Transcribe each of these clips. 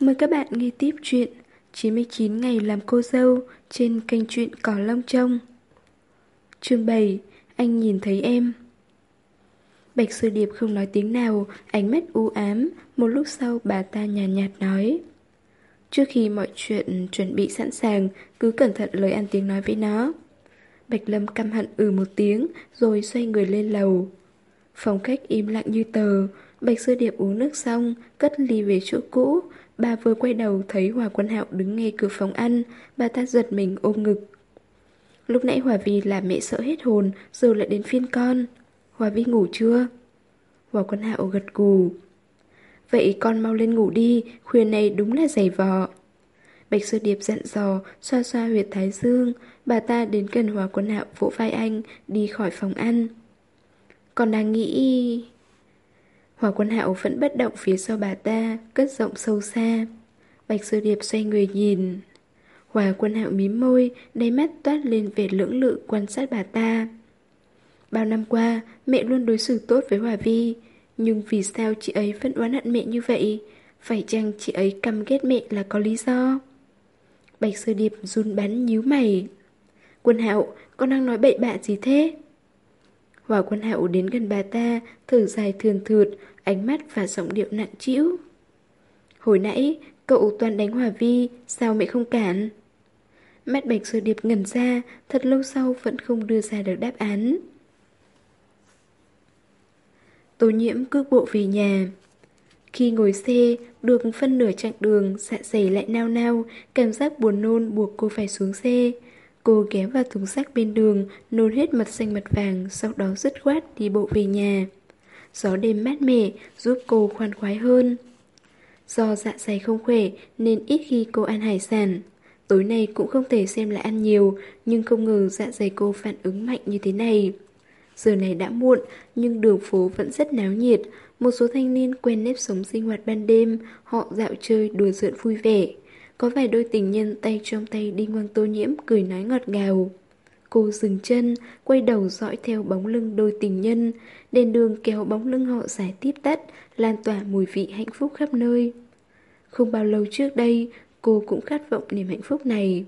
Mời các bạn nghe tiếp chuyện 99 ngày làm cô dâu trên kênh truyện Cỏ Long Trông. Chương 7 Anh nhìn thấy em Bạch Sư Điệp không nói tiếng nào, ánh mắt u ám, một lúc sau bà ta nhàn nhạt, nhạt nói. Trước khi mọi chuyện chuẩn bị sẵn sàng, cứ cẩn thận lời ăn tiếng nói với nó. Bạch Lâm căm hận ừ một tiếng, rồi xoay người lên lầu. Phòng khách im lặng như tờ, Bạch Sư Điệp uống nước xong, cất ly về chỗ cũ. Bà vừa quay đầu thấy Hòa Quân Hạo đứng ngay cửa phòng ăn, bà ta giật mình ôm ngực. Lúc nãy Hòa Vi là mẹ sợ hết hồn, giờ lại đến phiên con. Hòa Vi ngủ chưa? Hòa Quân Hạo gật gù. Vậy con mau lên ngủ đi, khuya này đúng là dày vò. Bạch Sư Điệp dặn dò, xoa xoa huyệt thái dương, bà ta đến gần Hòa Quân Hạo vỗ vai anh, đi khỏi phòng ăn. Con đang nghĩ... Hòa Quân Hạo vẫn bất động phía sau bà ta, cất giọng sâu xa. Bạch Sư Điệp xoay người nhìn. Hòa Quân Hạo mím môi, đáy mắt toát lên vẻ lưỡng lự quan sát bà ta. Bao năm qua, mẹ luôn đối xử tốt với Hòa Vi, nhưng vì sao chị ấy vẫn oán hận mẹ như vậy? Phải chăng chị ấy căm ghét mẹ là có lý do? Bạch Sư Điệp run bắn nhíu mày. Quân Hạo, con đang nói bậy bạ gì thế? Hòa Quân Hạo đến gần bà ta, thở dài thường thượt, ánh mắt và giọng điệu nặng trĩu. Hồi nãy, cậu toàn đánh Hòa Vi, sao mẹ không cản? Mắt Bạch Sư Điệp ngẩn ra, thật lâu sau vẫn không đưa ra được đáp án. Tô nhiễm cước bộ về nhà. Khi ngồi xe, được phân nửa chặng đường, dạ dày lại nao nao, cảm giác buồn nôn buộc cô phải xuống xe. Cô ghé vào thùng rác bên đường, nôn hết mặt xanh mặt vàng, sau đó dứt khoát đi bộ về nhà. Gió đêm mát mẻ giúp cô khoan khoái hơn. Do dạ dày không khỏe nên ít khi cô ăn hải sản. Tối nay cũng không thể xem là ăn nhiều, nhưng không ngờ dạ dày cô phản ứng mạnh như thế này. Giờ này đã muộn, nhưng đường phố vẫn rất náo nhiệt. Một số thanh niên quen nếp sống sinh hoạt ban đêm, họ dạo chơi đùa giỡn vui vẻ. Có vài đôi tình nhân tay trong tay đi ngoan tô nhiễm cười nói ngọt ngào. Cô dừng chân, quay đầu dõi theo bóng lưng đôi tình nhân. Đèn đường kéo bóng lưng họ giải tiếp tắt, lan tỏa mùi vị hạnh phúc khắp nơi. Không bao lâu trước đây, cô cũng khát vọng niềm hạnh phúc này.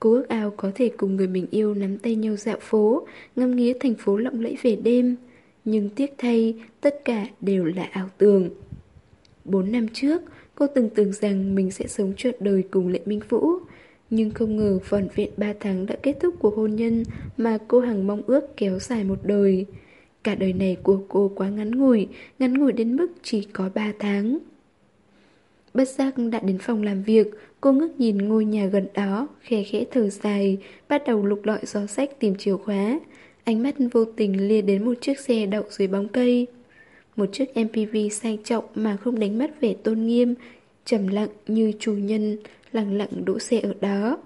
Cô ước ao có thể cùng người mình yêu nắm tay nhau dạo phố, ngâm nghía thành phố lộng lẫy về đêm. Nhưng tiếc thay, tất cả đều là ảo tưởng. Bốn năm trước, cô từng tưởng rằng mình sẽ sống trọn đời cùng Lệ Minh Vũ. Nhưng không ngờ vòn viện ba tháng đã kết thúc cuộc hôn nhân mà cô hằng mong ước kéo dài một đời. Cả đời này của cô quá ngắn ngủi, ngắn ngủi đến mức chỉ có ba tháng. Bất giác đã đến phòng làm việc, cô ngước nhìn ngôi nhà gần đó, khẽ khẽ thở dài, bắt đầu lục lọi gió sách tìm chìa khóa. Ánh mắt vô tình lia đến một chiếc xe đậu dưới bóng cây. Một chiếc MPV sang trọng mà không đánh mất vẻ tôn nghiêm, trầm lặng như chủ nhân, lặng lặng đỗ xe ở đó.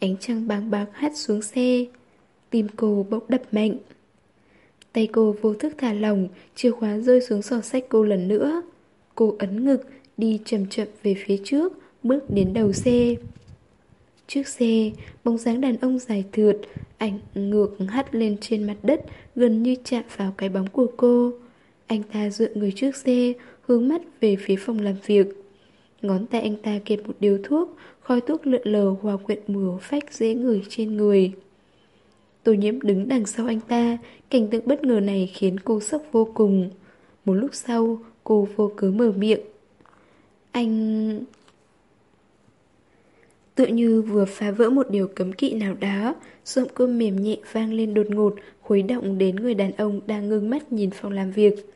Ánh trăng bàng bạc hắt xuống xe. Tim cô bỗng đập mạnh. Tay cô vô thức thả lỏng, chìa khóa rơi xuống giỏ sách cô lần nữa. Cô ấn ngực, đi chậm chậm về phía trước, bước đến đầu xe. Trước xe, bóng dáng đàn ông dài thượt, ảnh ngược hắt lên trên mặt đất, gần như chạm vào cái bóng của cô. Anh ta dựa người trước xe, hướng mắt về phía phòng làm việc. Ngón tay anh ta kẹp một điếu thuốc, khói thuốc lượn lờ hòa quyện mùa phách dễ ngửi trên người. Tô nhiễm đứng đằng sau anh ta, cảnh tượng bất ngờ này khiến cô sốc vô cùng. Một lúc sau, cô vô cớ mở miệng. Anh... Tựa như vừa phá vỡ một điều cấm kỵ nào đó, giọng cô mềm nhẹ vang lên đột ngột, khuấy động đến người đàn ông đang ngưng mắt nhìn phòng làm việc.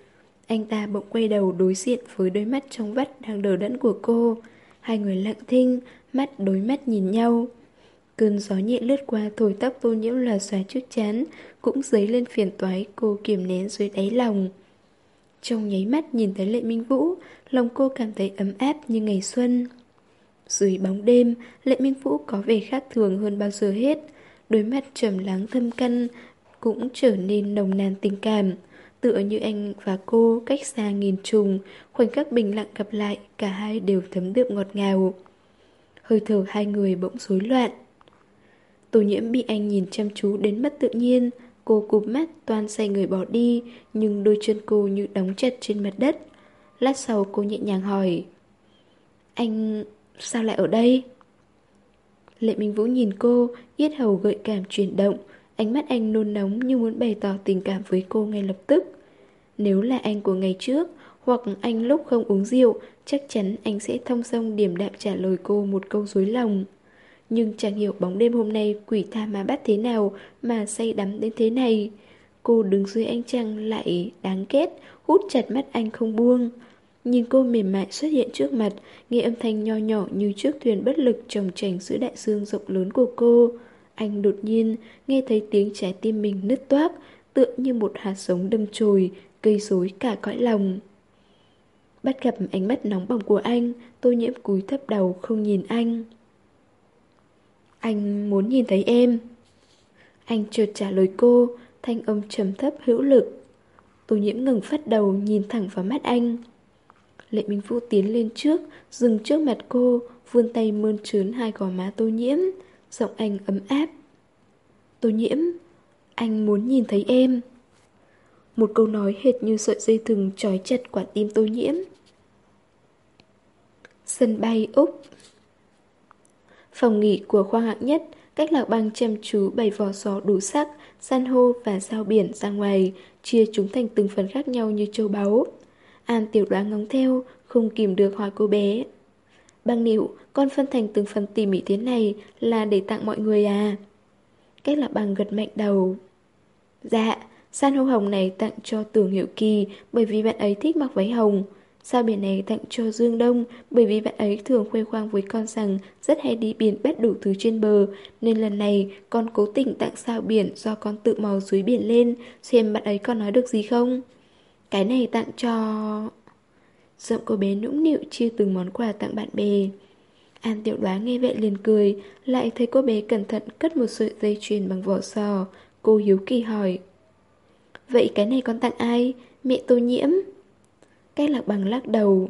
Anh ta bỗng quay đầu đối diện với đôi mắt trong vắt đang đờ đẫn của cô. Hai người lặng thinh, mắt đối mắt nhìn nhau. Cơn gió nhẹ lướt qua thổi tóc tô nhiễm là xóa trước chán, cũng dấy lên phiền toái cô kiềm nén dưới đáy lòng. Trong nháy mắt nhìn thấy Lệ Minh Vũ, lòng cô cảm thấy ấm áp như ngày xuân. Dưới bóng đêm, Lệ Minh Vũ có vẻ khác thường hơn bao giờ hết. Đôi mắt trầm lắng thâm căn cũng trở nên nồng nàn tình cảm. Tựa như anh và cô cách xa nghìn trùng, khoảnh khắc bình lặng gặp lại, cả hai đều thấm đượm ngọt ngào. Hơi thở hai người bỗng rối loạn. Tô nhiễm bị anh nhìn chăm chú đến mất tự nhiên, cô cụp mắt toan say người bỏ đi, nhưng đôi chân cô như đóng chặt trên mặt đất. Lát sau cô nhẹ nhàng hỏi. Anh... sao lại ở đây? Lệ Minh Vũ nhìn cô, yết hầu gợi cảm chuyển động, ánh mắt anh nôn nóng như muốn bày tỏ tình cảm với cô ngay lập tức. Nếu là anh của ngày trước, hoặc anh lúc không uống rượu, chắc chắn anh sẽ thông song điểm đạm trả lời cô một câu dối lòng. Nhưng chẳng hiểu bóng đêm hôm nay quỷ tha ma bắt thế nào mà say đắm đến thế này. Cô đứng dưới anh trăng lại đáng ghét, hút chặt mắt anh không buông. Nhìn cô mềm mại xuất hiện trước mặt, nghe âm thanh nho nhỏ như chiếc thuyền bất lực trồng trành giữa đại dương rộng lớn của cô. Anh đột nhiên nghe thấy tiếng trái tim mình nứt toác, tựa như một hạt giống đâm chồi, gây rối cả cõi lòng. Bắt gặp ánh mắt nóng bỏng của anh, tôi nhiễm cúi thấp đầu không nhìn anh. Anh muốn nhìn thấy em. Anh chợt trả lời cô, thanh âm trầm thấp hữu lực. Tôi nhiễm ngừng phát đầu nhìn thẳng vào mắt anh. Lệ Minh Vũ tiến lên trước, dừng trước mặt cô, vươn tay mơn trớn hai gò má tô nhiễm, giọng anh ấm áp. Tô nhiễm, anh muốn nhìn thấy em. Một câu nói hệt như sợi dây thừng trói chặt quả tim tô nhiễm. Sân bay Úc Phòng nghỉ của khoa hạng nhất, cách lạc băng chăm chú bày vò sò đủ sắc, san hô và sao biển ra ngoài, chia chúng thành từng phần khác nhau như châu báu. An tiểu đoán ngóng theo, không kìm được hỏi cô bé. Băng nịu, con phân thành từng phần tỉ mỉ thế này là để tặng mọi người à? Cách là bằng gật mạnh đầu. Dạ, san hô hồng này tặng cho tưởng hiệu kỳ bởi vì bạn ấy thích mặc váy hồng. Sao biển này tặng cho Dương Đông bởi vì bạn ấy thường khoe khoang với con rằng rất hay đi biển bắt đủ thứ trên bờ nên lần này con cố tình tặng sao biển do con tự mò dưới biển lên xem bạn ấy còn nói được gì không. Cái này tặng cho... Giọng cô bé nũng nịu chia từng món quà tặng bạn bè. An tiểu đoá nghe vậy liền cười, lại thấy cô bé cẩn thận cất một sợi dây chuyền bằng vỏ sò. Cô hiếu kỳ hỏi. Vậy cái này con tặng ai? Mẹ tô nhiễm? Cách lạc bằng lắc đầu.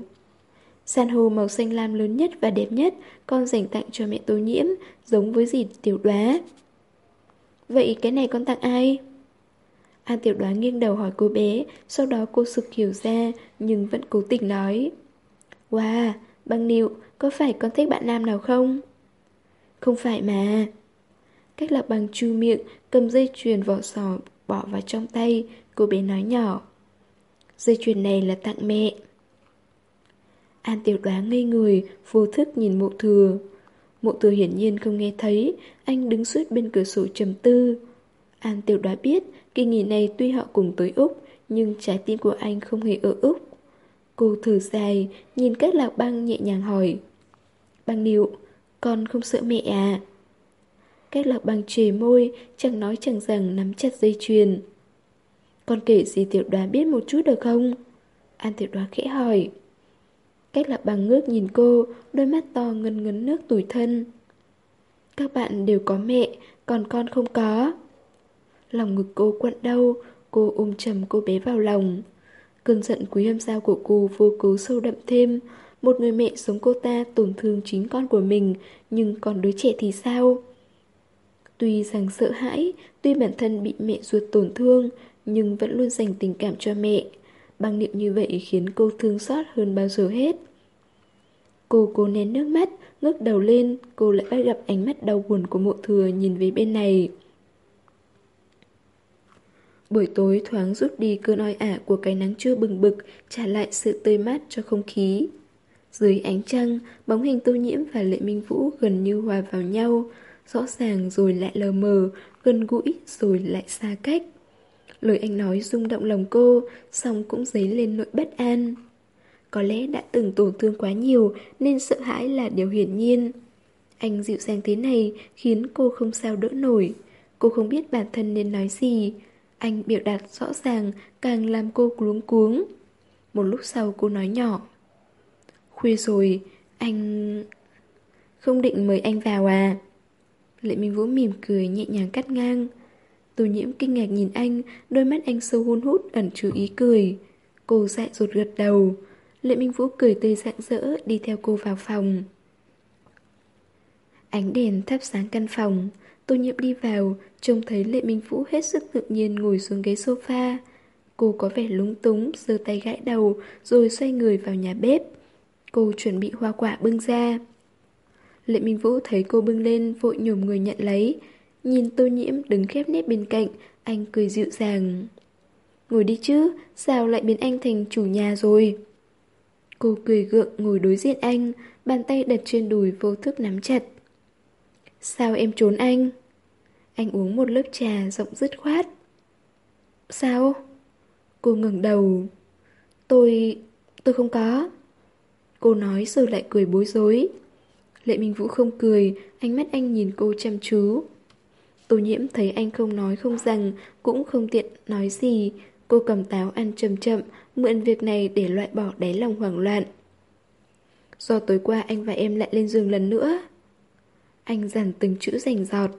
San hô màu xanh lam lớn nhất và đẹp nhất con dành tặng cho mẹ tô nhiễm, giống với gì tiểu đoá. Vậy cái này con tặng ai? An tiểu đoán nghiêng đầu hỏi cô bé, sau đó cô sực hiểu ra, nhưng vẫn cố tình nói. Wow, băng nịu, có phải con thích bạn nam nào không? Không phải mà. Cách lạc bằng chu miệng, cầm dây chuyền vỏ sò bỏ vào trong tay, cô bé nói nhỏ. Dây chuyền này là tặng mẹ. An tiểu đoán ngây người, vô thức nhìn mộ thừa. Mộ thừa hiển nhiên không nghe thấy, anh đứng suốt bên cửa sổ trầm tư. An tiểu đoán biết Kỳ nghỉ này tuy họ cùng tới Úc, nhưng trái tim của anh không hề ở Úc. Cô thở dài, nhìn cách lạc băng nhẹ nhàng hỏi. Băng điệu, con không sợ mẹ à? Cách lạc băng trề môi, chẳng nói chẳng rằng nắm chặt dây chuyền. Con kể gì tiểu đoá biết một chút được không? An tiểu đoá khẽ hỏi. Cách lạc băng ngước nhìn cô, đôi mắt to ngân ngấn nước tủi thân. Các bạn đều có mẹ, còn con không có. Lòng ngực cô quặn đau, cô ôm chầm cô bé vào lòng. Cơn giận quý âm sao của cô vô cớ sâu đậm thêm. Một người mẹ sống cô ta tổn thương chính con của mình, nhưng còn đứa trẻ thì sao? Tuy rằng sợ hãi, tuy bản thân bị mẹ ruột tổn thương, nhưng vẫn luôn dành tình cảm cho mẹ. Bằng niệm như vậy khiến cô thương xót hơn bao giờ hết. Cô cố nén nước mắt, ngước đầu lên, cô lại bắt gặp ánh mắt đau buồn của mộ thừa nhìn về bên này. Buổi tối thoáng rút đi cơn oi ả của cái nắng trưa bừng bực, trả lại sự tươi mát cho không khí. Dưới ánh trăng, bóng hình tô nhiễm và lệ minh vũ gần như hòa vào nhau, rõ ràng rồi lại lờ mờ, gần gũi rồi lại xa cách. Lời anh nói rung động lòng cô, xong cũng dấy lên nỗi bất an. Có lẽ đã từng tổn thương quá nhiều nên sợ hãi là điều hiển nhiên. Anh dịu dàng thế này khiến cô không sao đỡ nổi. Cô không biết bản thân nên nói gì, anh biểu đạt rõ ràng càng làm cô luống cuống. Một lúc sau cô nói nhỏ. Khuya rồi, anh... Không định mời anh vào à? Lệ Minh Vũ mỉm cười nhẹ nhàng cắt ngang. Tô nhiễm kinh ngạc nhìn anh, đôi mắt anh sâu hun hút ẩn chứa ý cười. Cô dại rụt gật đầu. Lệ Minh Vũ cười tươi rạng rỡ đi theo cô vào phòng. Ánh đèn thắp sáng căn phòng. Tô nhiễm đi vào, trông thấy Lệ Minh Vũ hết sức tự nhiên ngồi xuống ghế sofa. Cô có vẻ lúng túng, giơ tay gãi đầu, rồi xoay người vào nhà bếp. Cô chuẩn bị hoa quả bưng ra. Lệ Minh Vũ thấy cô bưng lên vội nhổm người nhận lấy. Nhìn tô nhiễm đứng khép nếp bên cạnh, anh cười dịu dàng. Ngồi đi chứ, sao lại biến anh thành chủ nhà rồi? Cô cười gượng ngồi đối diện anh, bàn tay đặt trên đùi vô thức nắm chặt. Sao em trốn anh? Anh uống một lớp trà rộng dứt khoát. Sao? Cô ngẩng đầu. Tôi... tôi không có. Cô nói rồi lại cười bối rối. Lệ Minh Vũ không cười, ánh mắt anh nhìn cô chăm chú. Tô nhiễm thấy anh không nói không rằng, cũng không tiện nói gì. Cô cầm táo ăn chậm chậm, mượn việc này để loại bỏ đáy lòng hoảng loạn. Do tối qua anh và em lại lên giường lần nữa. Anh dằn từng chữ rành giọt.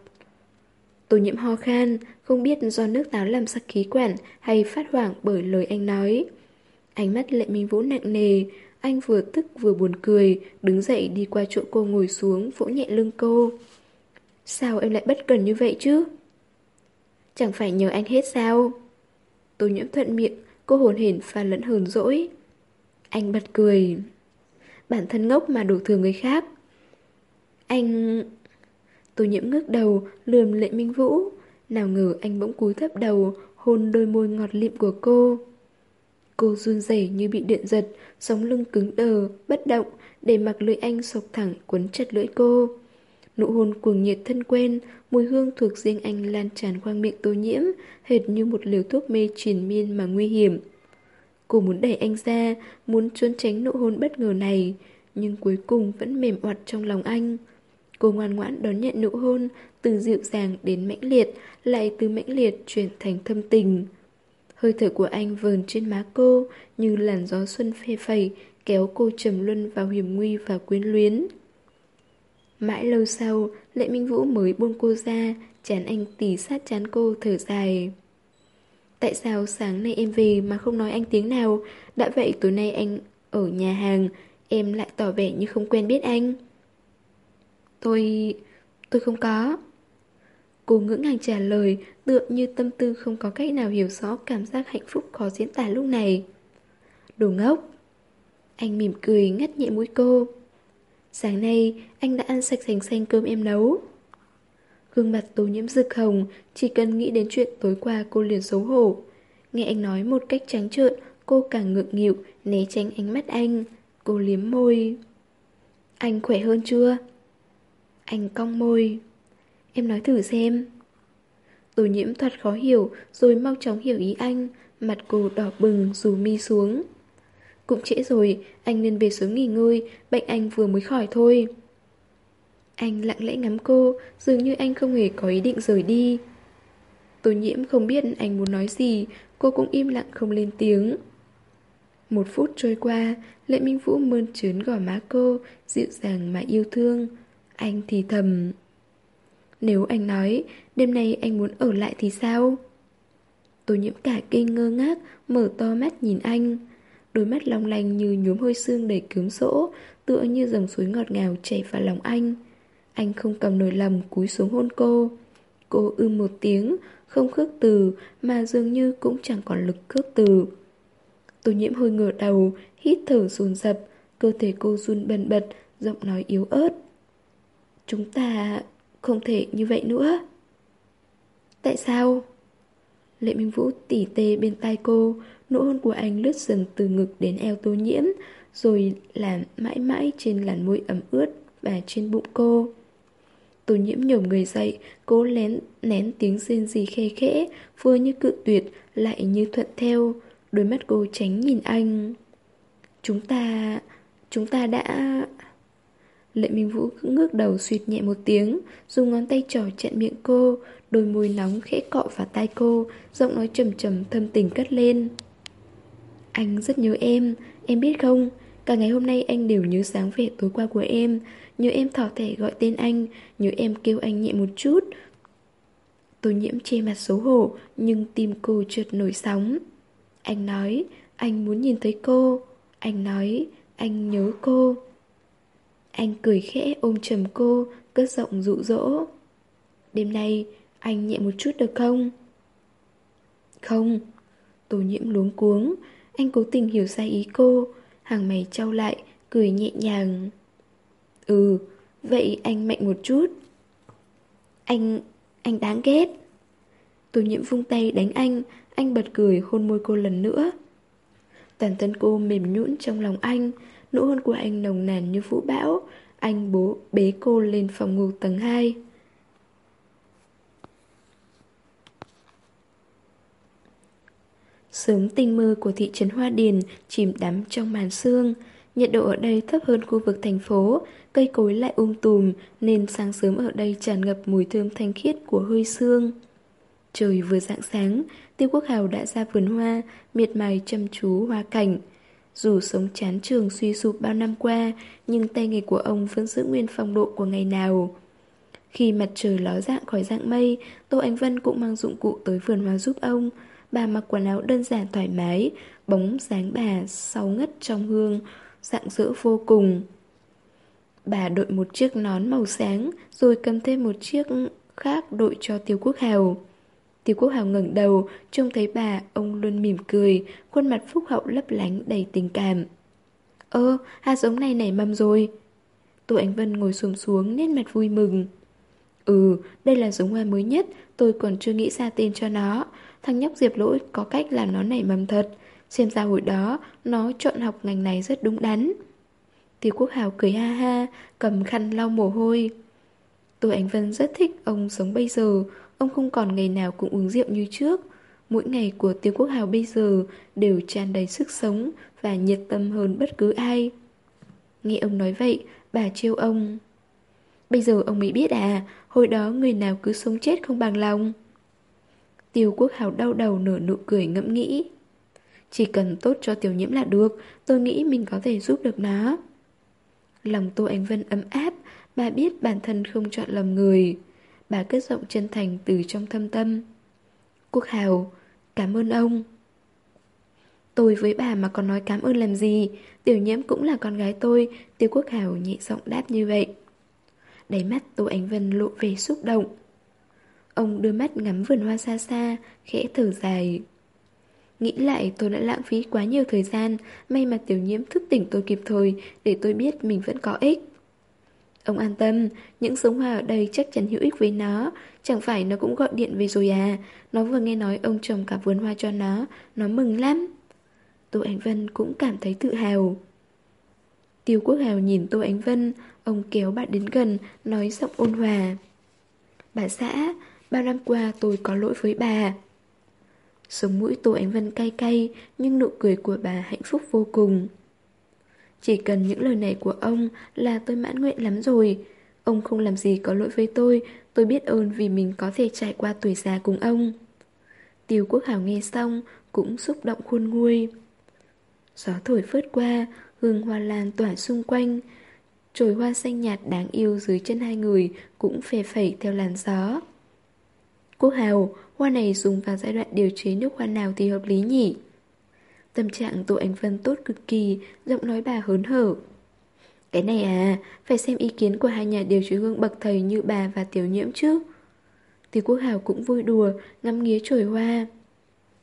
Tô nhiễm ho khan, không biết do nước táo làm sặc khí quản hay phát hoảng bởi lời anh nói. Ánh mắt lệ minh vũ nặng nề, anh vừa tức vừa buồn cười, đứng dậy đi qua chỗ cô ngồi xuống, vỗ nhẹ lưng cô. Sao em lại bất cần như vậy chứ? Chẳng phải nhờ anh hết sao? Tô nhiễm thuận miệng, cô hồn hển pha lẫn hờn dỗi. Anh bật cười. Bản thân ngốc mà đổ thừa người khác. Anh... Tô nhiễm ngước đầu, lườm lệ minh vũ. Nào ngờ anh bỗng cúi thấp đầu, hôn đôi môi ngọt lịm của cô. Cô run rẩy như bị điện giật, sống lưng cứng đờ, bất động, để mặc lưỡi anh sộc thẳng quấn chặt lưỡi cô. Nụ hôn cuồng nhiệt thân quen, mùi hương thuộc riêng anh lan tràn qua miệng tô nhiễm, hệt như một liều thuốc mê triền miên mà nguy hiểm. Cô muốn đẩy anh ra, muốn trốn tránh nụ hôn bất ngờ này, nhưng cuối cùng vẫn mềm oặt trong lòng anh. Cô ngoan ngoãn đón nhận nụ hôn, từ dịu dàng đến mãnh liệt, lại từ mãnh liệt chuyển thành thâm tình. Hơi thở của anh vờn trên má cô như làn gió xuân phê phẩy, kéo cô trầm luân vào hiểm nguy và quyến luyến. Mãi lâu sau, Lệ Minh Vũ mới buông cô ra, chán anh tỉ sát chán cô thở dài. Tại sao sáng nay em về mà không nói anh tiếng nào, đã vậy tối nay anh ở nhà hàng, em lại tỏ vẻ như không quen biết anh. Tôi... tôi không có. Cô ngưỡng ngàng trả lời, tựa như tâm tư không có cách nào hiểu rõ cảm giác hạnh phúc khó diễn tả lúc này. Đồ ngốc. Anh mỉm cười ngắt nhẹ mũi cô. Sáng nay, anh đã ăn sạch sành xanh cơm em nấu. Gương mặt tố nhiễm rực hồng, chỉ cần nghĩ đến chuyện tối qua cô liền xấu hổ. Nghe anh nói một cách trắng trợn, cô càng ngượng nghịu, né tránh ánh mắt anh. Cô liếm môi. Anh khỏe hơn chưa? Anh cong môi. Em nói thử xem. tổ nhiễm thật khó hiểu, rồi mau chóng hiểu ý anh. Mặt cô đỏ bừng, rủ mi xuống. Cũng trễ rồi, anh nên về sớm nghỉ ngơi, bệnh anh vừa mới khỏi thôi. Anh lặng lẽ ngắm cô, dường như anh không hề có ý định rời đi. tổ nhiễm không biết anh muốn nói gì, cô cũng im lặng không lên tiếng. Một phút trôi qua, Lệ Minh Vũ mơn trớn gò má cô, dịu dàng mà yêu thương. Anh thì thầm. Nếu anh nói, đêm nay anh muốn ở lại thì sao? Tô nhiễm cả kinh ngơ ngác, mở to mắt nhìn anh. Đôi mắt long lanh như nhuốm hôi xương đầy cướm sỗ, tựa như dòng suối ngọt ngào chảy vào lòng anh. Anh không cầm nổi lầm cúi xuống hôn cô. Cô ư một tiếng, không khước từ, mà dường như cũng chẳng còn lực khước từ. Tô nhiễm hơi ngửa đầu, hít thở dồn dập, cơ thể cô run bần bật, giọng nói yếu ớt. Chúng ta không thể như vậy nữa. Tại sao? Lệ Minh Vũ tỉ tê bên tai cô, nụ hôn của anh lướt dần từ ngực đến eo tô nhiễm, rồi làm mãi mãi trên làn môi ẩm ướt và trên bụng cô. Tô nhiễm nhổm người dậy, cố lén nén tiếng rên gì khe khẽ, vừa như cự tuyệt, lại như thuận theo. Đôi mắt cô tránh nhìn anh. Chúng ta... chúng ta đã... Lệ Minh Vũ ngước đầu suyệt nhẹ một tiếng, dùng ngón tay trỏ chặn miệng cô, đôi môi nóng khẽ cọ vào tai cô, giọng nói trầm trầm thâm tình cất lên. Anh rất nhớ em, em biết không? Cả ngày hôm nay anh đều nhớ sáng vẻ tối qua của em, nhớ em thỏ thẻ gọi tên anh, nhớ em kêu anh nhẹ một chút. Tô nhiễm che mặt xấu hổ, nhưng tim cô trượt nổi sóng. Anh nói, anh muốn nhìn thấy cô. Anh nói, anh nhớ cô. Anh cười khẽ ôm chầm cô, cất giọng dụ dỗ. Đêm nay, anh nhẹ một chút được không? Không. Tô nhiễm luống cuống. Anh cố tình hiểu sai ý cô. Hàng mày trao lại, cười nhẹ nhàng. Ừ, vậy anh mạnh một chút. Anh... anh đáng ghét. Tô nhiễm vung tay đánh anh, anh bật cười hôn môi cô lần nữa. Toàn thân cô mềm nhũn trong lòng anh, nụ hôn của anh nồng nàn như vũ bão. Anh bố bế cô lên phòng ngủ tầng 2. Sớm tinh mơ của thị trấn Hoa Điền chìm đắm trong màn sương. Nhiệt độ ở đây thấp hơn khu vực thành phố, cây cối lại um tùm nên sáng sớm ở đây tràn ngập mùi thơm thanh khiết của hơi sương. Trời vừa rạng sáng, Tiêu Quốc Hào đã ra vườn hoa, miệt mài chăm chú hoa cảnh. Dù sống chán trường suy sụp bao năm qua, nhưng tay nghề của ông vẫn giữ nguyên phong độ của ngày nào. Khi mặt trời ló dạng khỏi dạng mây, Tô Ánh Vân cũng mang dụng cụ tới vườn hoa giúp ông. Bà mặc quần áo đơn giản thoải mái, bóng dáng bà sau ngất trong hương, dạng dỡ vô cùng. Bà đội một chiếc nón màu sáng, rồi cầm thêm một chiếc khác đội cho Tiêu Quốc Hào. Tiêu Quốc Hào ngẩng đầu, trông thấy bà, ông luôn mỉm cười, khuôn mặt phúc hậu lấp lánh đầy tình cảm. Ơ, hạt giống này nảy mầm rồi. Tô Ánh Vân ngồi xùm xuống, nét mặt vui mừng. Ừ, đây là giống hoa mới nhất, tôi còn chưa nghĩ ra tên cho nó. Thằng nhóc Diệp Lỗi có cách làm nó nảy mầm thật. Xem ra hồi đó, nó chọn học ngành này rất đúng đắn. Tiêu Quốc Hào cười ha ha, cầm khăn lau mồ hôi. Tô Ánh Vân rất thích ông sống bây giờ, ông không còn ngày nào cũng uống rượu như trước. Mỗi ngày của Tiêu Quốc Hào bây giờ đều tràn đầy sức sống và nhiệt tâm hơn bất cứ ai. Nghe ông nói vậy, bà trêu ông. Bây giờ ông mới biết à, hồi đó người nào cứ sống chết không bằng lòng. Tiêu Quốc Hào đau đầu nở nụ cười ngẫm nghĩ. Chỉ cần tốt cho tiểu nhiễm là được, tôi nghĩ mình có thể giúp được nó. Lòng Tô Ánh Vân ấm áp, bà biết bản thân không chọn lầm người. Bà cất giọng chân thành từ trong thâm tâm. Quốc Hào, cảm ơn ông. Tôi với bà mà còn nói cảm ơn làm gì, tiểu nhiễm cũng là con gái tôi, tiêu quốc hào nhẹ giọng đáp như vậy. Đáy mắt Tô Ánh Vân lộ về xúc động. Ông đưa mắt ngắm vườn hoa xa xa, khẽ thở dài. Nghĩ lại tôi đã lãng phí quá nhiều thời gian, may mà tiểu nhiễm thức tỉnh tôi kịp thời để tôi biết mình vẫn có ích. Ông an tâm, những giống hoa ở đây chắc chắn hữu ích với nó, chẳng phải nó cũng gọi điện về rồi à, nó vừa nghe nói ông trồng cả vườn hoa cho nó, nó mừng lắm. Tô Ánh Vân cũng cảm thấy tự hào. Tiêu Quốc Hào nhìn Tô Ánh Vân, ông kéo bạn đến gần, nói giọng ôn hòa. Bà xã, bao năm qua tôi có lỗi với bà. Sống mũi Tô Ánh Vân cay cay, nhưng nụ cười của bà hạnh phúc vô cùng. Chỉ cần những lời này của ông là tôi mãn nguyện lắm rồi. Ông không làm gì có lỗi với tôi, tôi biết ơn vì mình có thể trải qua tuổi già cùng ông. Tiêu Quốc Hảo nghe xong, cũng xúc động khôn nguôi. Gió thổi phớt qua, hương hoa lan tỏa xung quanh. Trồi hoa xanh nhạt đáng yêu dưới chân hai người cũng phè phẩy theo làn gió. Quốc Hào, hoa này dùng vào giai đoạn điều chế nước hoa nào thì hợp lý nhỉ? Tâm trạng Tô Ánh Vân tốt cực kỳ, giọng nói bà hớn hở. Cái này à, phải xem ý kiến của hai nhà điều chế hương bậc thầy như bà và tiểu nhiễm chứ. thì Quốc Hào cũng vui đùa, ngắm nghía chổi hoa.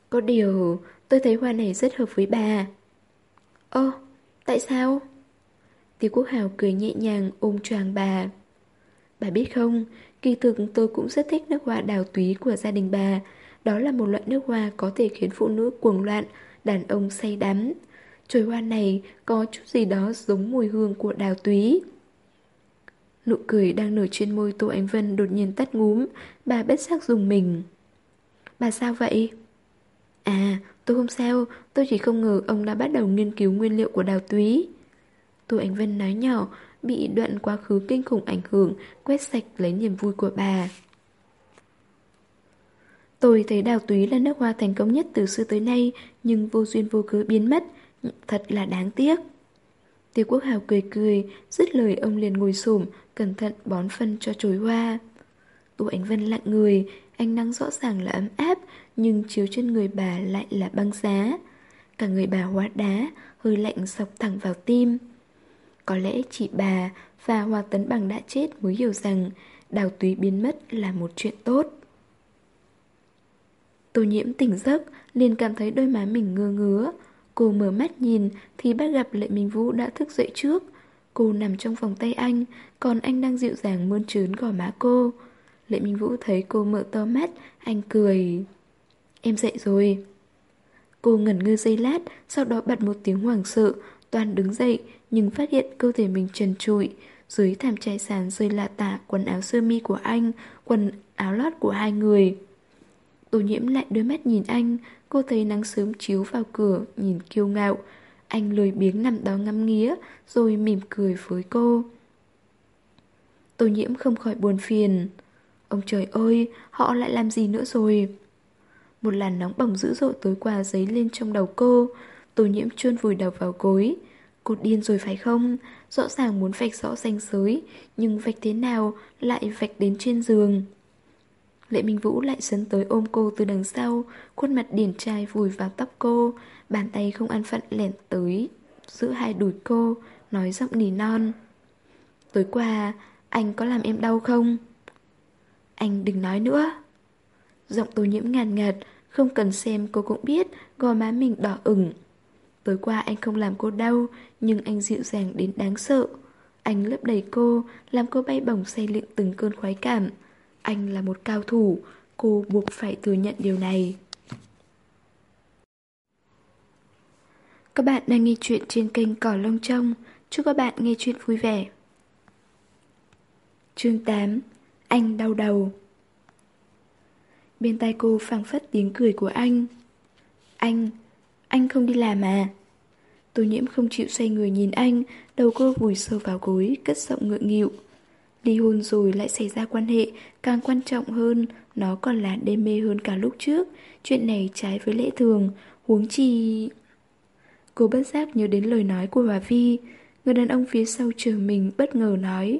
Có điều, tôi thấy hoa này rất hợp với bà. Ơ, tại sao? thì Quốc Hào cười nhẹ nhàng ôm choàng bà. Bà biết không, kỳ thực tôi cũng rất thích nước hoa đào túy của gia đình bà. Đó là một loại nước hoa có thể khiến phụ nữ cuồng loạn, đàn ông say đắm. Chồi hoa này có chút gì đó giống mùi hương của đào túy. Nụ cười đang nở trên môi Tô Ánh Vân đột nhiên tắt ngúm, bà bất giác dùng mình. Bà sao vậy? À, tôi không sao, tôi chỉ không ngờ ông đã bắt đầu nghiên cứu nguyên liệu của đào túy. Tô Ánh Vân nói nhỏ, bị đoạn quá khứ kinh khủng ảnh hưởng, quét sạch lấy niềm vui của bà. Tôi thấy đào túy là nước hoa thành công nhất từ xưa tới nay, nhưng vô duyên vô cớ biến mất, thật là đáng tiếc. Tiêu Quốc Hào cười cười, dứt lời ông liền ngồi xổm, cẩn thận bón phân cho chồi hoa. Tô Ánh Vân lặng người, ánh nắng rõ ràng là ấm áp, nhưng chiếu trên người bà lại là băng giá. Cả người bà hóa đá, hơi lạnh sọc thẳng vào tim. Có lẽ chị bà và Hoa Tấn Bằng đã chết mới hiểu rằng đào túy biến mất là một chuyện tốt. Tô nhiễm tỉnh giấc, liền cảm thấy đôi má mình ngơ ngứa. Cô mở mắt nhìn thì bắt gặp Lệ Minh Vũ đã thức dậy trước. Cô nằm trong vòng tay anh, còn anh đang dịu dàng mơn trớn gò má cô. Lệ Minh Vũ thấy cô mở to mắt, anh cười. Em dậy rồi. Cô ngẩn ngơ giây lát, sau đó bật một tiếng hoảng sợ, toàn đứng dậy, nhưng phát hiện cơ thể mình trần trụi. Dưới thảm trải sàn rơi lạ tả quần áo sơ mi của anh, quần áo lót của hai người. Tô nhiễm lại đôi mắt nhìn anh, cô thấy nắng sớm chiếu vào cửa, nhìn kiêu ngạo. Anh lười biếng nằm đó ngắm nghía, rồi mỉm cười với cô. Tô nhiễm không khỏi buồn phiền. Ông trời ơi, họ lại làm gì nữa rồi? Một làn nóng bỏng dữ dội tối qua dấy lên trong đầu cô. Tô nhiễm chuôn vùi đầu vào gối. Cô điên rồi phải không? Rõ ràng muốn vạch rõ ranh giới, nhưng vạch thế nào lại vạch đến trên giường. Lệ Minh Vũ lại sấn tới ôm cô từ đằng sau, khuôn mặt điển trai vùi vào tóc cô, bàn tay không ăn phận lẻn tới, giữ hai đùi cô, nói giọng nỉ non. Tối qua, anh có làm em đau không? Anh đừng nói nữa. Giọng tô nhiễm ngàn ngạt, không cần xem cô cũng biết gò má mình đỏ ửng. Tối qua anh không làm cô đau, nhưng anh dịu dàng đến đáng sợ. Anh lấp đầy cô, làm cô bay bổng say lịm từng cơn khoái cảm. Anh là một cao thủ, cô buộc phải thừa nhận điều này. Các bạn đang nghe chuyện trên kênh Cỏ Lông Trông. Chúc các bạn nghe chuyện vui vẻ. Chương 8 Anh đau đầu Bên tai cô phảng phất tiếng cười của anh. Anh, anh không đi làm à? Tô nhiễm không chịu xoay người nhìn anh, đầu cô vùi sâu vào gối, cất giọng ngượng nghịu. Ly hôn rồi lại xảy ra quan hệ, càng quan trọng hơn, nó còn là đê mê hơn cả lúc trước. Chuyện này trái với lễ thường, huống chi... Cô bất giác nhớ đến lời nói của Hòa Vi, người đàn ông phía sau chờ mình bất ngờ nói.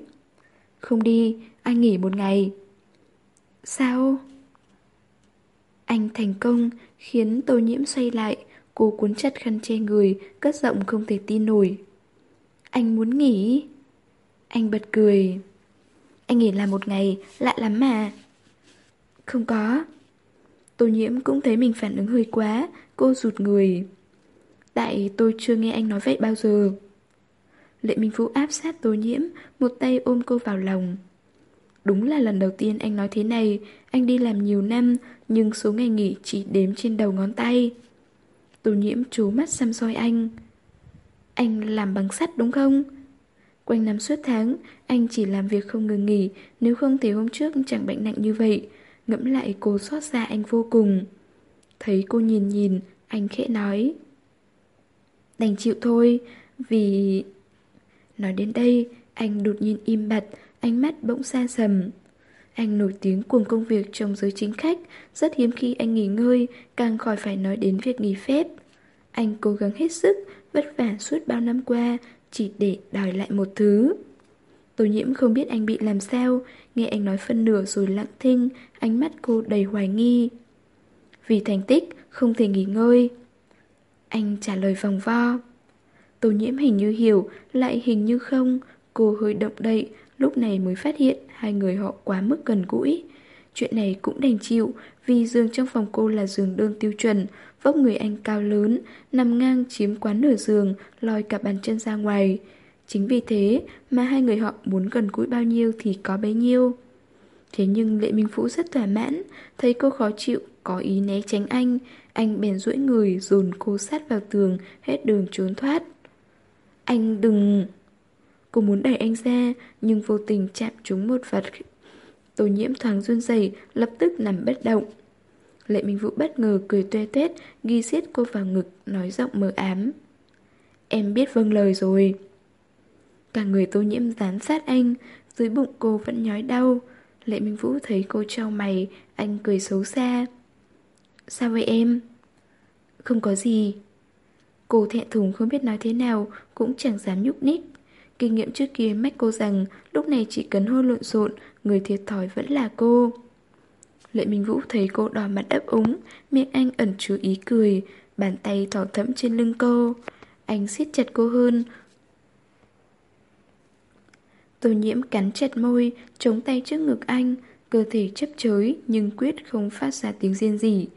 Không đi, anh nghỉ một ngày. Sao? Anh thành công, khiến tô nhiễm xoay lại, cô cuốn chặt khăn che người, cất giọng không thể tin nổi. Anh muốn nghỉ? Anh bật cười. Anh nghỉ làm một ngày, lạ lắm mà. Không có. Tô nhiễm cũng thấy mình phản ứng hơi quá, cô rụt người. Tại tôi chưa nghe anh nói vậy bao giờ. Lệ Minh Vũ áp sát tô nhiễm, một tay ôm cô vào lòng. Đúng là lần đầu tiên anh nói thế này, anh đi làm nhiều năm, nhưng số ngày nghỉ chỉ đếm trên đầu ngón tay. Tô nhiễm trố mắt xăm soi anh. Anh làm bằng sắt đúng không? Quanh năm suốt tháng, anh chỉ làm việc không ngừng nghỉ, nếu không thì hôm trước chẳng bệnh nặng như vậy. Ngẫm lại cô xót xa anh vô cùng. Thấy cô nhìn nhìn, anh khẽ nói. Đành chịu thôi, vì... Nói đến đây, anh đột nhiên im bặt, ánh mắt bỗng xa sầm. Anh nổi tiếng cuồng công việc trong giới chính khách, rất hiếm khi anh nghỉ ngơi, càng khỏi phải nói đến việc nghỉ phép. Anh cố gắng hết sức, vất vả suốt bao năm qua, chỉ để đòi lại một thứ. Tô nhiễm không biết anh bị làm sao, nghe anh nói phân nửa rồi lặng thinh, ánh mắt cô đầy hoài nghi. Vì thành tích, không thể nghỉ ngơi. Anh trả lời vòng vo. Tô nhiễm hình như hiểu, lại hình như không, cô hơi động đậy, lúc này mới phát hiện hai người họ quá mức gần gũi. Chuyện này cũng đành chịu, vì giường trong phòng cô là giường đơn tiêu chuẩn, vóc người anh cao lớn, nằm ngang chiếm quán nửa giường, lòi cả bàn chân ra ngoài. Chính vì thế mà hai người họ muốn gần gũi bao nhiêu thì có bấy nhiêu. Thế nhưng Lệ Minh Phú rất thỏa mãn, thấy cô khó chịu, có ý né tránh anh, anh bèn duỗi người dồn cô sát vào tường, hết đường trốn thoát. Anh đừng... Cô muốn đẩy anh ra, nhưng vô tình chạm trúng một vật. Tô nhiễm thoáng run rẩy, lập tức nằm bất động. Lệ Minh Vũ bất ngờ cười tuê tết, ghi xiết cô vào ngực, nói giọng mờ ám. Em biết vâng lời rồi. Cả người tô nhiễm dán sát anh, dưới bụng cô vẫn nhói đau. Lệ Minh Vũ thấy cô trao mày, anh cười xấu xa. Sao vậy em? Không có gì. Cô thẹn thùng không biết nói thế nào, cũng chẳng dám nhúc nhích. Kinh nghiệm trước kia mách cô rằng lúc này chỉ cần hôi lộn xộn, người thiệt thòi vẫn là cô. Lệ Minh Vũ thấy cô đỏ mặt ấp úng, miệng anh ẩn chứa ý cười, bàn tay thỏ thẫm trên lưng cô. Anh siết chặt cô hơn. Tô nhiễm cắn chặt môi, chống tay trước ngực anh, cơ thể chấp chới nhưng quyết không phát ra tiếng riêng gì.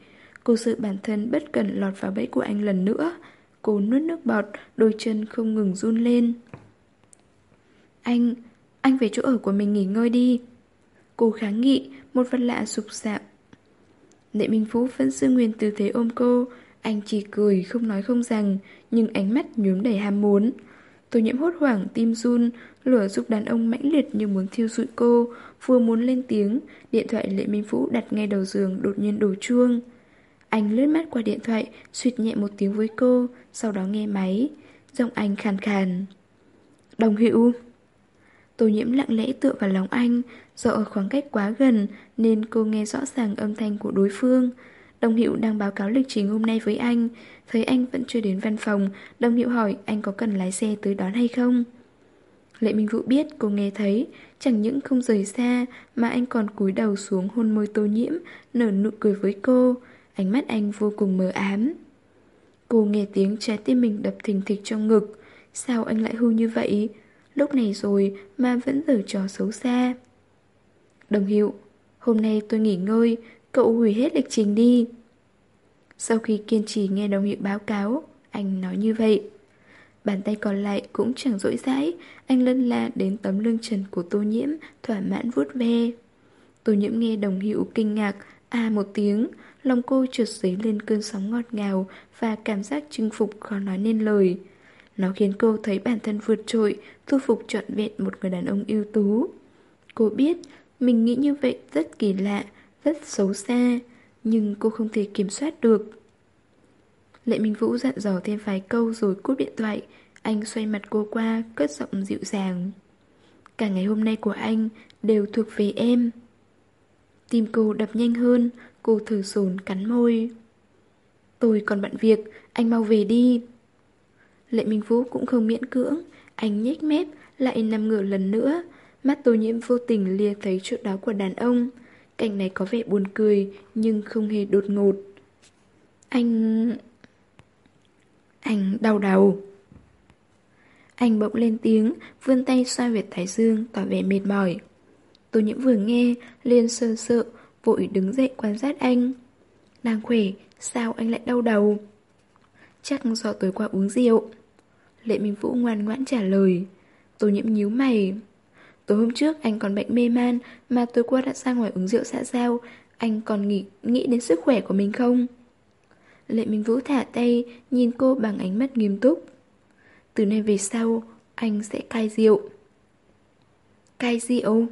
Cô sợ bản thân bất cần lọt vào bẫy của anh lần nữa. Cô nuốt nước bọt, đôi chân không ngừng run lên. Anh, anh về chỗ ở của mình nghỉ ngơi đi. Cô kháng nghị, một vật lạ sụp sạm Lệ Minh phú vẫn giữ nguyên tư thế ôm cô, anh chỉ cười không nói không rằng, nhưng ánh mắt nhuốm đầy ham muốn. Tôi nhiễm hốt hoảng, tim run, lửa giúp đàn ông mãnh liệt như muốn thiêu rụi cô, vừa muốn lên tiếng, điện thoại Lệ Minh phú đặt ngay đầu giường đột nhiên đổ chuông. Anh lướt mắt qua điện thoại, suýt nhẹ một tiếng với cô, sau đó nghe máy. Giọng anh khàn khàn. Đồng hữu. Tô nhiễm lặng lẽ tựa vào lòng anh, do ở khoảng cách quá gần nên cô nghe rõ ràng âm thanh của đối phương. Đồng hiệu đang báo cáo lịch trình hôm nay với anh, thấy anh vẫn chưa đến văn phòng, đồng hiệu hỏi anh có cần lái xe tới đón hay không. Lệ Minh Vũ biết cô nghe thấy, chẳng những không rời xa mà anh còn cúi đầu xuống hôn môi tô nhiễm, nở nụ cười với cô, ánh mắt anh vô cùng mờ ám. Cô nghe tiếng trái tim mình đập thình thịch trong ngực, sao anh lại hư như vậy? Lúc này rồi mà vẫn giở trò xấu xa. Đồng hiệu, hôm nay tôi nghỉ ngơi, cậu hủy hết lịch trình đi. Sau khi kiên trì nghe đồng hiệu báo cáo, anh nói như vậy. Bàn tay còn lại cũng chẳng rỗi rãi, anh lân la đến tấm lưng trần của tô nhiễm, thỏa mãn vuốt ve. Tô nhiễm nghe đồng hiệu kinh ngạc, a một tiếng, lòng cô trượt dấy lên cơn sóng ngọt ngào và cảm giác chinh phục khó nói nên lời. Nó khiến cô thấy bản thân vượt trội, thu phục trọn vẹn một người đàn ông ưu tú. Cô biết mình nghĩ như vậy rất kỳ lạ, rất xấu xa, nhưng cô không thể kiểm soát được. Lệ Minh Vũ dặn dò thêm vài câu rồi cúp điện thoại, anh xoay mặt cô qua, cất giọng dịu dàng. Cả ngày hôm nay của anh đều thuộc về em. Tim cô đập nhanh hơn, cô thử sồn cắn môi. Tôi còn bận việc, anh mau về đi. Lệ Minh Vũ cũng không miễn cưỡng, anh nhếch mép, lại nằm ngửa lần nữa, Mắt tô nhiễm vô tình lia thấy chỗ đó của đàn ông. Cảnh này có vẻ buồn cười Nhưng không hề đột ngột. Anh... Anh đau đầu. Anh bỗng lên tiếng Vươn tay xoa huyệt thái dương Tỏ vẻ mệt mỏi. Tô nhiễm vừa nghe liền sơ sợ Vội đứng dậy quan sát anh. Đang khỏe Sao anh lại đau đầu? Chắc do tối qua uống rượu. Lệ Minh Vũ ngoan ngoãn trả lời. Tô nhiễm nhíu mày. Tối hôm trước anh còn bệnh mê man Mà tối qua đã ra ngoài uống rượu xã giao. Anh còn nghĩ, nghĩ đến sức khỏe của mình không? Lệ Minh Vũ thả tay Nhìn cô bằng ánh mắt nghiêm túc. Từ nay về sau Anh sẽ cai rượu. Cai rượu?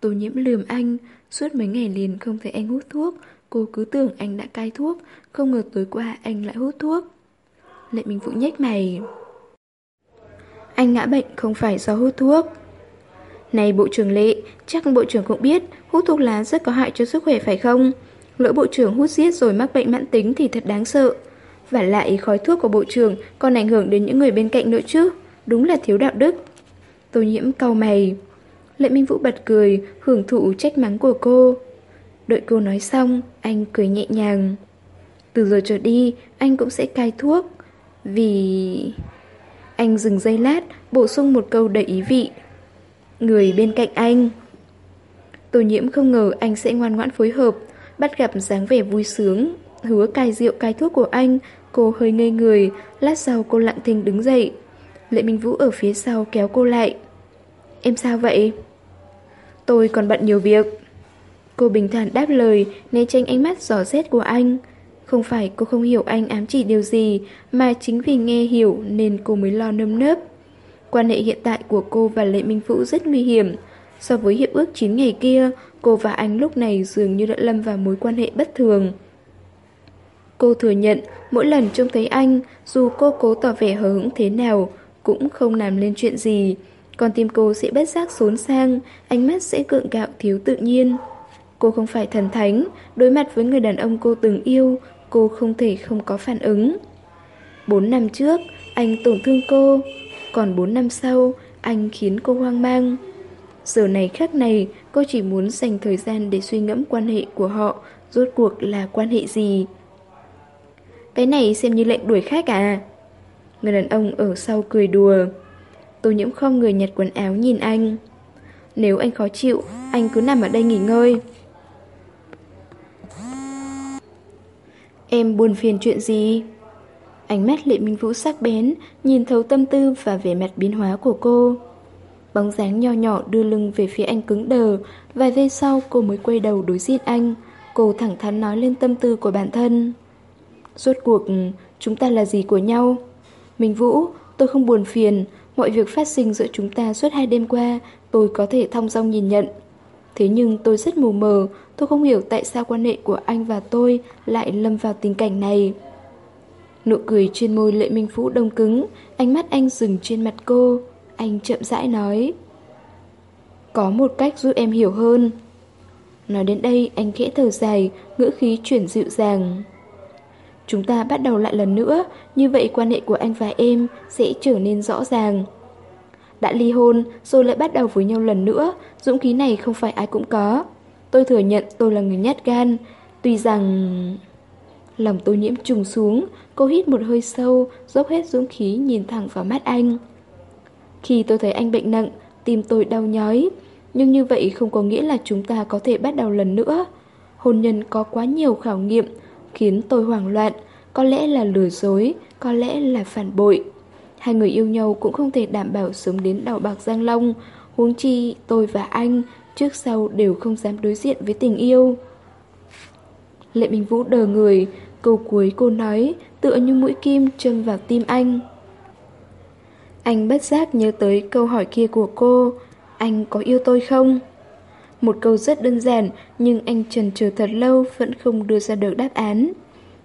Tô nhiễm lườm anh. Suốt mấy ngày liền không thấy anh hút thuốc. Cô cứ tưởng anh đã cai thuốc. Không ngờ tối qua anh lại hút thuốc. Lệ Minh Vũ nhếch mày. Anh ngã bệnh không phải do hút thuốc này Bộ trưởng Lệ, chắc Bộ trưởng cũng biết hút thuốc lá rất có hại cho sức khỏe phải không? Lỡ Bộ trưởng hút giết rồi mắc bệnh mãn tính thì thật đáng sợ. Và lại khói thuốc của Bộ trưởng còn ảnh hưởng đến những người bên cạnh nữa chứ. Đúng là thiếu đạo đức. Tô nhiễm cau mày. Lệ Minh Vũ bật cười, hưởng thụ trách mắng của cô. Đợi cô nói xong, anh cười nhẹ nhàng. Từ giờ trở đi, anh cũng sẽ cai thuốc. Vì... Anh dừng giây lát, bổ sung một câu đầy ý vị người bên cạnh anh. Tô nhiễm không ngờ anh sẽ ngoan ngoãn phối hợp, bắt gặp dáng vẻ vui sướng, hứa cai rượu cai thuốc của anh, cô hơi ngây người, lát sau cô lặng thinh đứng dậy. Lệ Minh Vũ ở phía sau kéo cô lại. Em sao vậy? Tôi còn bận nhiều việc. Cô bình thản đáp lời, né tránh ánh mắt giỏ rét của anh. Không phải cô không hiểu anh ám chỉ điều gì, mà chính vì nghe hiểu nên cô mới lo nâm nớp. Quan hệ hiện tại của cô và Lệ Minh Vũ rất nguy hiểm. So với hiệp ước 9 ngày kia, cô và anh lúc này dường như đã lâm vào mối quan hệ bất thường. Cô thừa nhận, mỗi lần trông thấy anh, dù cô cố tỏ vẻ hờ hững thế nào, cũng không làm lên chuyện gì. Còn tim cô sẽ bất giác xốn sang, ánh mắt sẽ cượng gạo thiếu tự nhiên. Cô không phải thần thánh, đối mặt với người đàn ông cô từng yêu, cô không thể không có phản ứng. Bốn năm trước, anh tổn thương cô, còn 4 năm sau, anh khiến cô hoang mang. Giờ này khác này, cô chỉ muốn dành thời gian để suy ngẫm quan hệ của họ, rốt cuộc là quan hệ gì. Cái này xem như lệnh đuổi khách à? Người đàn ông ở sau cười đùa. Tô nhiễm không người nhặt quần áo nhìn anh. Nếu anh khó chịu, anh cứ nằm ở đây nghỉ ngơi. Em buồn phiền chuyện gì? Ánh mắt Lệ Minh Vũ sắc bén, nhìn thấu tâm tư và vẻ mặt biến hóa của cô. Bóng dáng nho nhỏ đưa lưng về phía anh cứng đờ, vài giây sau cô mới quay đầu đối diện anh. Cô thẳng thắn nói lên tâm tư của bản thân. Rốt cuộc, chúng ta là gì của nhau? Minh Vũ, tôi không buồn phiền, mọi việc phát sinh giữa chúng ta suốt hai đêm qua, tôi có thể thong dong nhìn nhận. Thế nhưng tôi rất mù mờ, tôi không hiểu tại sao quan hệ của anh và tôi lại lâm vào tình cảnh này. Nụ cười trên môi lệ minh Phú đông cứng, ánh mắt anh dừng trên mặt cô. Anh chậm rãi nói. Có một cách giúp em hiểu hơn. Nói đến đây anh khẽ thở dài, ngữ khí chuyển dịu dàng. Chúng ta bắt đầu lại lần nữa, như vậy quan hệ của anh và em sẽ trở nên rõ ràng. Đã ly hôn, rồi lại bắt đầu với nhau lần nữa, dũng khí này không phải ai cũng có. Tôi thừa nhận tôi là người nhát gan, tuy rằng... Lòng tôi nhiễm trùng xuống, cô hít một hơi sâu, dốc hết dũng khí nhìn thẳng vào mắt anh. Khi tôi thấy anh bệnh nặng, tim tôi đau nhói, nhưng như vậy không có nghĩa là chúng ta có thể bắt đầu lần nữa. Hôn nhân có quá nhiều khảo nghiệm, khiến tôi hoảng loạn, có lẽ là lừa dối, có lẽ là phản bội. Hai người yêu nhau cũng không thể đảm bảo sớm đến đảo bạc Giang Long, huống chi tôi và anh trước sau đều không dám đối diện với tình yêu. Lệ Minh Vũ đờ người, câu cuối cô nói tựa như mũi kim châm vào tim anh. Anh bất giác nhớ tới câu hỏi kia của cô, anh có yêu tôi không? Một câu rất đơn giản nhưng anh trần chờ thật lâu vẫn không đưa ra được đáp án.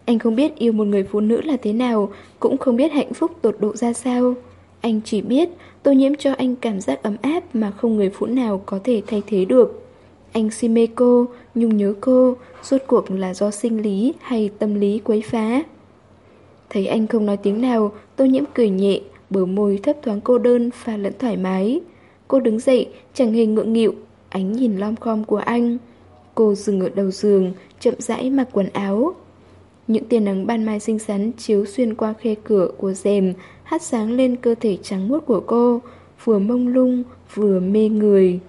Anh không biết yêu một người phụ nữ là thế nào, cũng không biết hạnh phúc tột độ ra sao. Anh chỉ biết tôi nhiễm cho anh cảm giác ấm áp mà không người phụ nào có thể thay thế được. Anh si mê cô, nhung nhớ cô, rốt cuộc là do sinh lý hay tâm lý quấy phá. Thấy anh không nói tiếng nào, tô nhiễm cười nhẹ, bờ môi thấp thoáng cô đơn pha lẫn thoải mái. Cô đứng dậy, chẳng hề ngượng nghịu, ánh nhìn lom khom của anh. Cô dừng ở đầu giường, chậm rãi mặc quần áo. Những tia nắng ban mai xinh xắn chiếu xuyên qua khe cửa của rèm, hắt sáng lên cơ thể trắng muốt của cô, vừa mông lung, vừa mê người.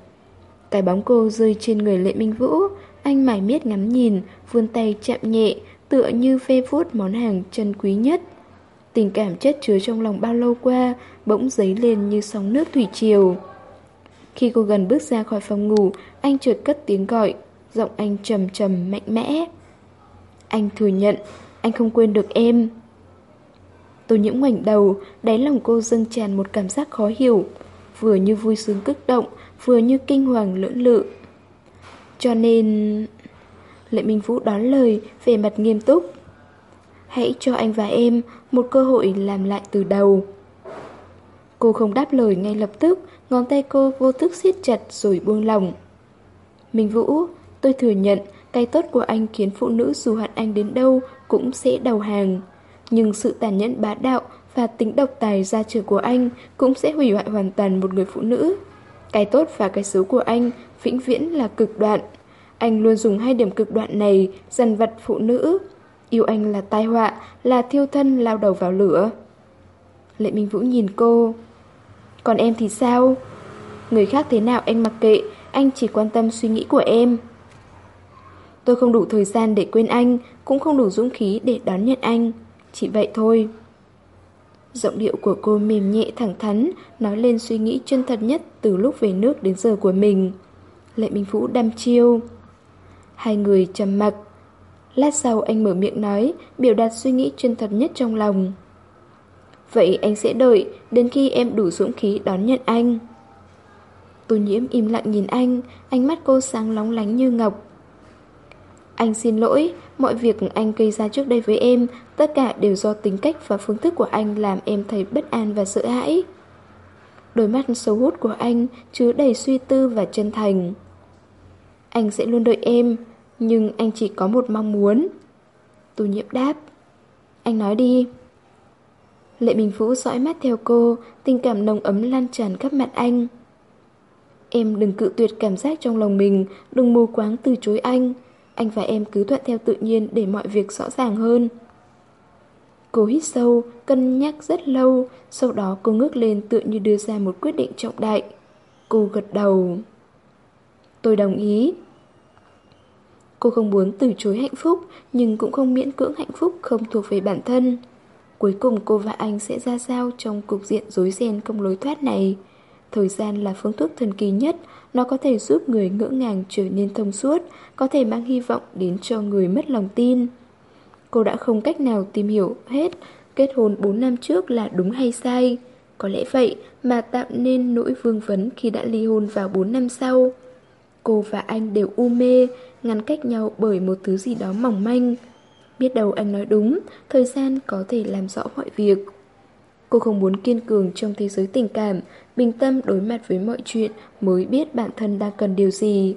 Cái bóng cô rơi trên người Lệ Minh Vũ, anh mải miết ngắm nhìn, vươn tay chạm nhẹ, tựa như phê vuốt món hàng chân quý nhất. Tình cảm chất chứa trong lòng bao lâu qua, bỗng dấy lên như sóng nước thủy triều. Khi cô gần bước ra khỏi phòng ngủ, anh chợt cất tiếng gọi, giọng anh trầm trầm mạnh mẽ. Anh thừa nhận, anh không quên được em. Tôi nhiễm ngoảnh đầu, đáy lòng cô dâng tràn một cảm giác khó hiểu, vừa như vui sướng kích động, vừa như kinh hoàng lưỡng lự. Cho nên... Lệ Minh Vũ đón lời, về mặt nghiêm túc. Hãy cho anh và em một cơ hội làm lại từ đầu. Cô không đáp lời ngay lập tức, ngón tay cô vô thức siết chặt rồi buông lỏng. Minh Vũ, tôi thừa nhận cái tốt của anh khiến phụ nữ dù hận anh đến đâu cũng sẽ đầu hàng. Nhưng sự tàn nhẫn bá đạo và tính độc tài gia trưởng của anh cũng sẽ hủy hoại hoàn toàn một người phụ nữ. Cái tốt và cái xấu của anh vĩnh viễn là cực đoạn. Anh luôn dùng hai điểm cực đoạn này dần vật phụ nữ. Yêu anh là tai họa, là thiêu thân lao đầu vào lửa. Lệ Minh Vũ nhìn cô. Còn em thì sao? Người khác thế nào anh mặc kệ, anh chỉ quan tâm suy nghĩ của em. Tôi không đủ thời gian để quên anh, cũng không đủ dũng khí để đón nhận anh. Chỉ vậy thôi. Giọng điệu của cô mềm nhẹ thẳng thắn, nói lên suy nghĩ chân thật nhất từ lúc về nước đến giờ của mình. Lệ Minh Vũ đăm chiêu. Hai người trầm mặc. Lát sau anh mở miệng nói, biểu đạt suy nghĩ chân thật nhất trong lòng. Vậy anh sẽ đợi đến khi em đủ dũng khí đón nhận anh. Tô nhiễm im lặng nhìn anh, ánh mắt cô sáng lóng lánh như ngọc. Anh xin lỗi, mọi việc anh gây ra trước đây với em, tất cả đều do tính cách và phương thức của anh làm em thấy bất an và sợ hãi. Đôi mắt sâu hút của anh chứa đầy suy tư và chân thành. Anh sẽ luôn đợi em, nhưng anh chỉ có một mong muốn. Tô nhiễm đáp. Anh nói đi. Lệ Minh Vũ dõi mắt theo cô, tình cảm nồng ấm lan tràn khắp mặt anh. Em đừng cự tuyệt cảm giác trong lòng mình, đừng mù quáng từ chối anh. Anh và em cứ thuận theo tự nhiên để mọi việc rõ ràng hơn. Cô hít sâu, cân nhắc rất lâu, sau đó cô ngước lên tự như đưa ra một quyết định trọng đại. Cô gật đầu. Tôi đồng ý. Cô không muốn từ chối hạnh phúc, nhưng cũng không miễn cưỡng hạnh phúc không thuộc về bản thân. Cuối cùng cô và anh sẽ ra sao trong cục diện rối ren không lối thoát này. Thời gian là phương thuốc thần kỳ nhất, nó có thể giúp người ngỡ ngàng trở nên thông suốt, có thể mang hy vọng đến cho người mất lòng tin. Cô đã không cách nào tìm hiểu hết kết hôn 4 năm trước là đúng hay sai. Có lẽ vậy mà tạo nên nỗi vương vấn khi đã ly hôn vào 4 năm sau. Cô và anh đều u mê, ngăn cách nhau bởi một thứ gì đó mỏng manh. Biết đâu anh nói đúng, thời gian có thể làm rõ mọi việc. Cô không muốn kiên cường trong thế giới tình cảm, bình tâm đối mặt với mọi chuyện mới biết bản thân đang cần điều gì.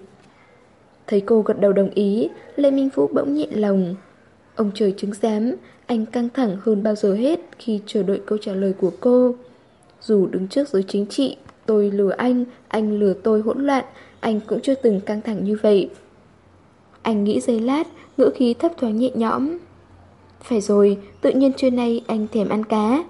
Thấy cô gật đầu đồng ý, Lê Minh Vũ bỗng nhịn lòng. Ông trời chứng giám, anh căng thẳng hơn bao giờ hết khi chờ đợi câu trả lời của cô. Dù đứng trước giới chính trị, tôi lừa anh, anh lừa tôi hỗn loạn, anh cũng chưa từng căng thẳng như vậy. Anh nghĩ giây lát, ngữ khí thấp thoáng nhẹ nhõm. Phải rồi, tự nhiên trưa nay anh thèm ăn cá.